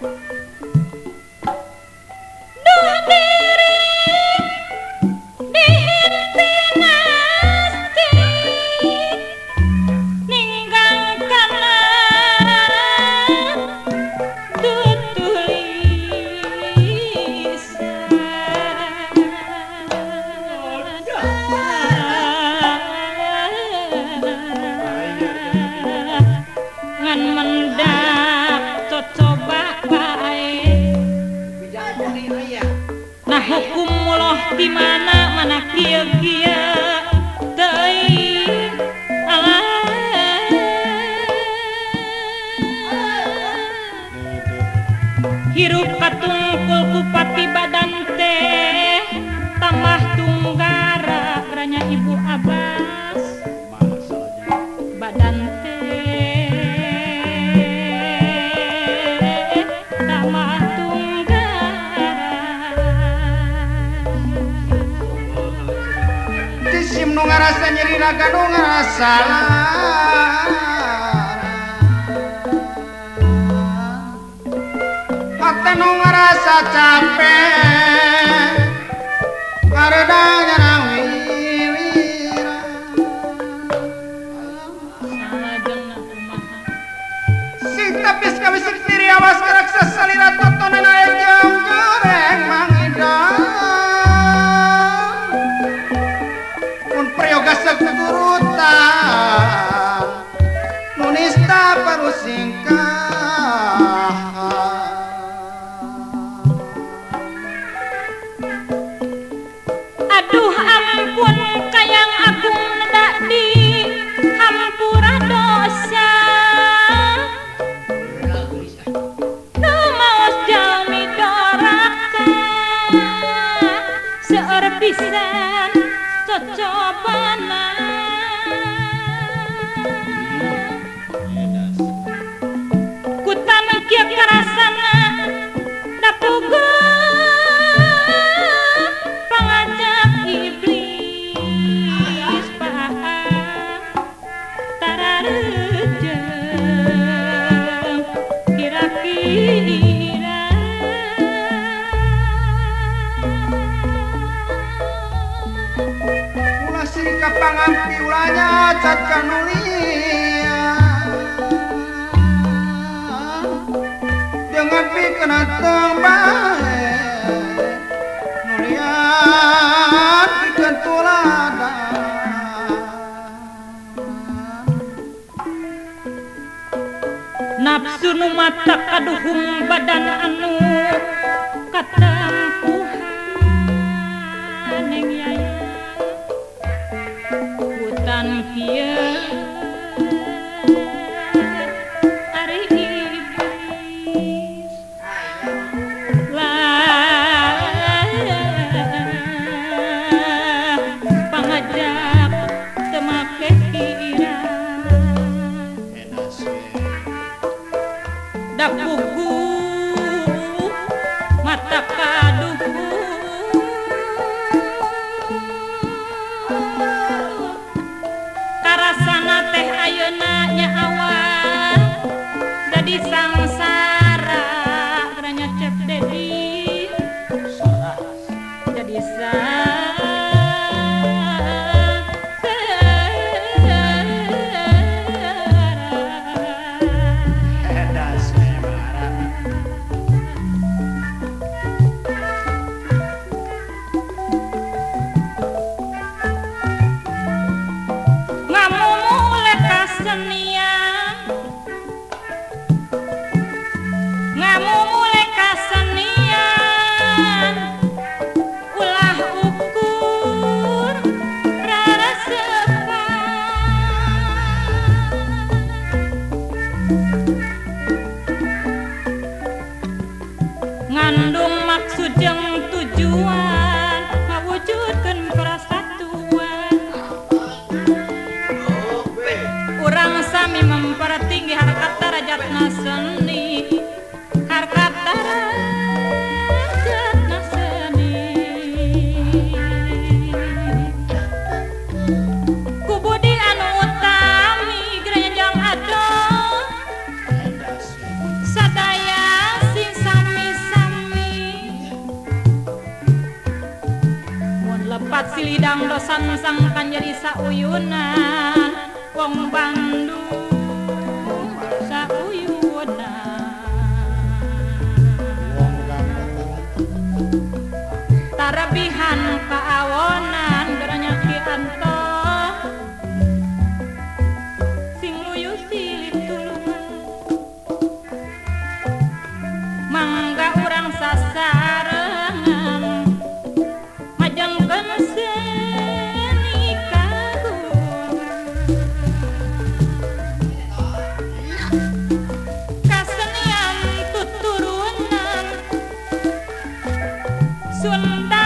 Música hukum muloh di mana? Ngarasa nyeri raga nu ngarasa Hati nu ngarasa capek Karena salah kumaha Si tapis kami sendiri awas gerak sesalira totonan air jam segurutan Nunista parusingkah Aduh ampun kayang agung nedak di hampura dosa Seur pisan cocobana Ku tanam kia kerasana Dapugu sirika pangampi ulanya cat kanulia Dengan pikir tembae Nulian pikir tuladan nafsu nu mata kaduhung badan anu katampuhan yankee me sosangsang panjerisa sauyuna wong Bandung. Sultan